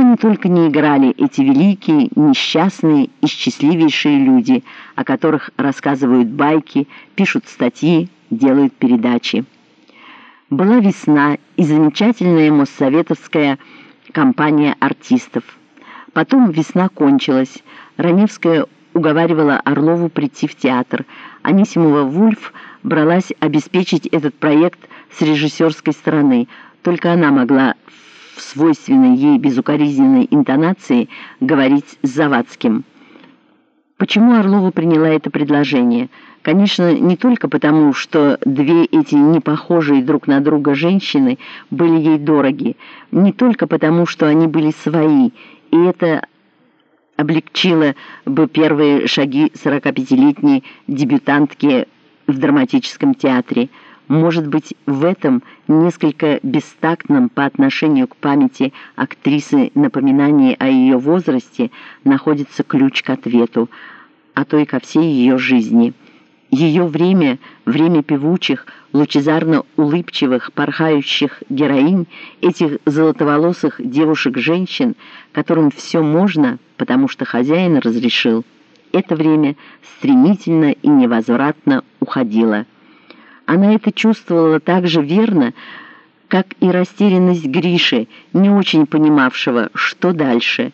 они только не играли, эти великие, несчастные и счастливейшие люди, о которых рассказывают байки, пишут статьи, делают передачи. Была весна и замечательная моссоветовская компания артистов. Потом весна кончилась. Раневская уговаривала Орлову прийти в театр. Анисимова Вульф бралась обеспечить этот проект с режиссерской стороны. Только она могла в свойственной ей безукоризненной интонации говорить с Завадским. Почему Орлова приняла это предложение? Конечно, не только потому, что две эти непохожие друг на друга женщины были ей дороги, не только потому, что они были свои, и это облегчило бы первые шаги 45-летней дебютантки в драматическом театре – может быть, в этом несколько бестактном по отношению к памяти актрисы напоминании о ее возрасте находится ключ к ответу, а то и ко всей ее жизни. Ее время, время певучих, лучезарно-улыбчивых, порхающих героинь, этих золотоволосых девушек-женщин, которым все можно, потому что хозяин разрешил, это время стремительно и невозвратно уходило. Она это чувствовала так же верно, как и растерянность Гриши, не очень понимавшего, что дальше.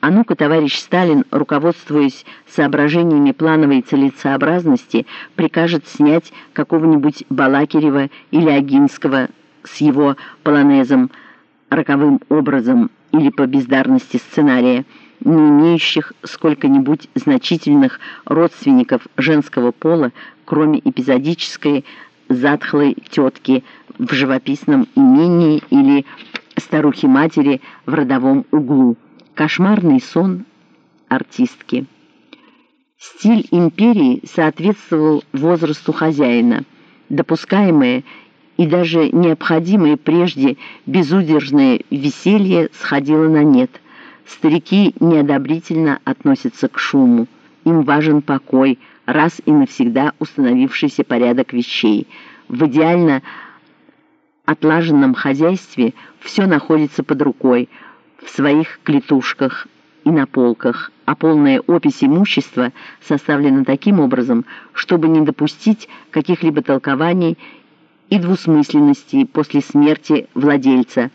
А ну-ка, товарищ Сталин, руководствуясь соображениями плановой целесообразности, прикажет снять какого-нибудь Балакирева или Агинского с его полонезом, роковым образом или по бездарности сценария, не имеющих сколько-нибудь значительных родственников женского пола, кроме эпизодической затхлой тетки в живописном имении или старухи-матери в родовом углу. Кошмарный сон артистки. Стиль империи соответствовал возрасту хозяина. Допускаемое и даже необходимое прежде безудержное веселье сходило на нет. Старики неодобрительно относятся к шуму. Им важен покой – раз и навсегда установившийся порядок вещей. В идеально отлаженном хозяйстве все находится под рукой, в своих клетушках и на полках, а полная опись имущества составлена таким образом, чтобы не допустить каких-либо толкований и двусмысленностей после смерти владельца.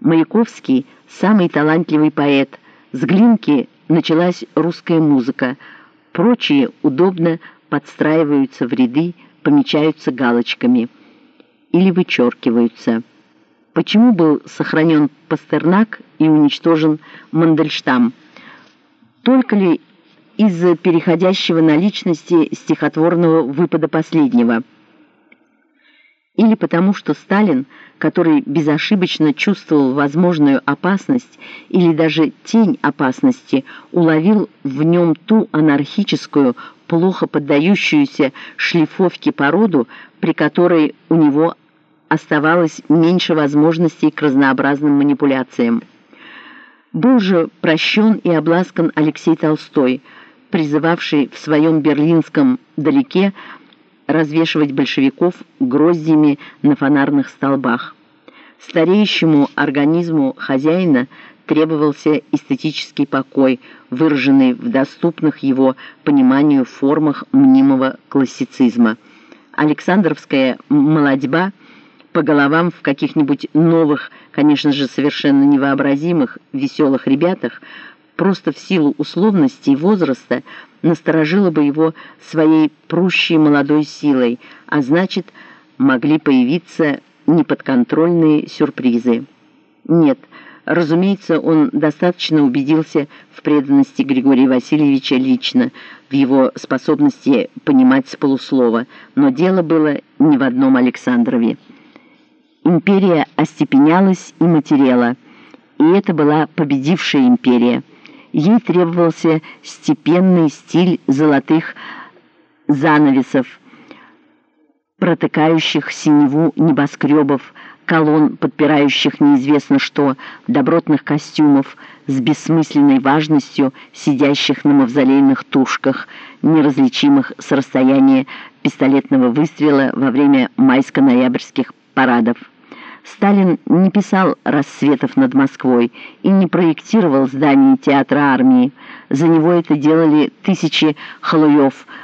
Маяковский – самый талантливый поэт. С Глинки началась русская музыка – Прочие удобно подстраиваются в ряды, помечаются галочками или вычеркиваются. Почему был сохранен Пастернак и уничтожен Мандельштам? Только ли из-за переходящего на личности стихотворного выпада последнего – или потому что Сталин, который безошибочно чувствовал возможную опасность или даже тень опасности, уловил в нем ту анархическую, плохо поддающуюся шлифовке породу, при которой у него оставалось меньше возможностей к разнообразным манипуляциям. Был же прощен и обласкан Алексей Толстой, призывавший в своем берлинском «далеке» развешивать большевиков гроздьями на фонарных столбах. Стареющему организму хозяина требовался эстетический покой, выраженный в доступных его пониманию формах мнимого классицизма. Александровская молодьба по головам в каких-нибудь новых, конечно же, совершенно невообразимых, веселых ребятах – просто в силу условностей возраста насторожила бы его своей прущей молодой силой, а значит, могли появиться неподконтрольные сюрпризы. Нет, разумеется, он достаточно убедился в преданности Григория Васильевича лично, в его способности понимать с полуслова, но дело было не в одном Александрове. Империя остепенялась и матерела, и это была победившая империя – Ей требовался степенный стиль золотых занавесов, протыкающих синеву небоскребов, колонн, подпирающих неизвестно что, добротных костюмов с бессмысленной важностью, сидящих на мавзолейных тушках, неразличимых с расстояния пистолетного выстрела во время майско-ноябрьских парадов. Сталин не писал «Рассветов над Москвой» и не проектировал здание театра армии. За него это делали тысячи халуев –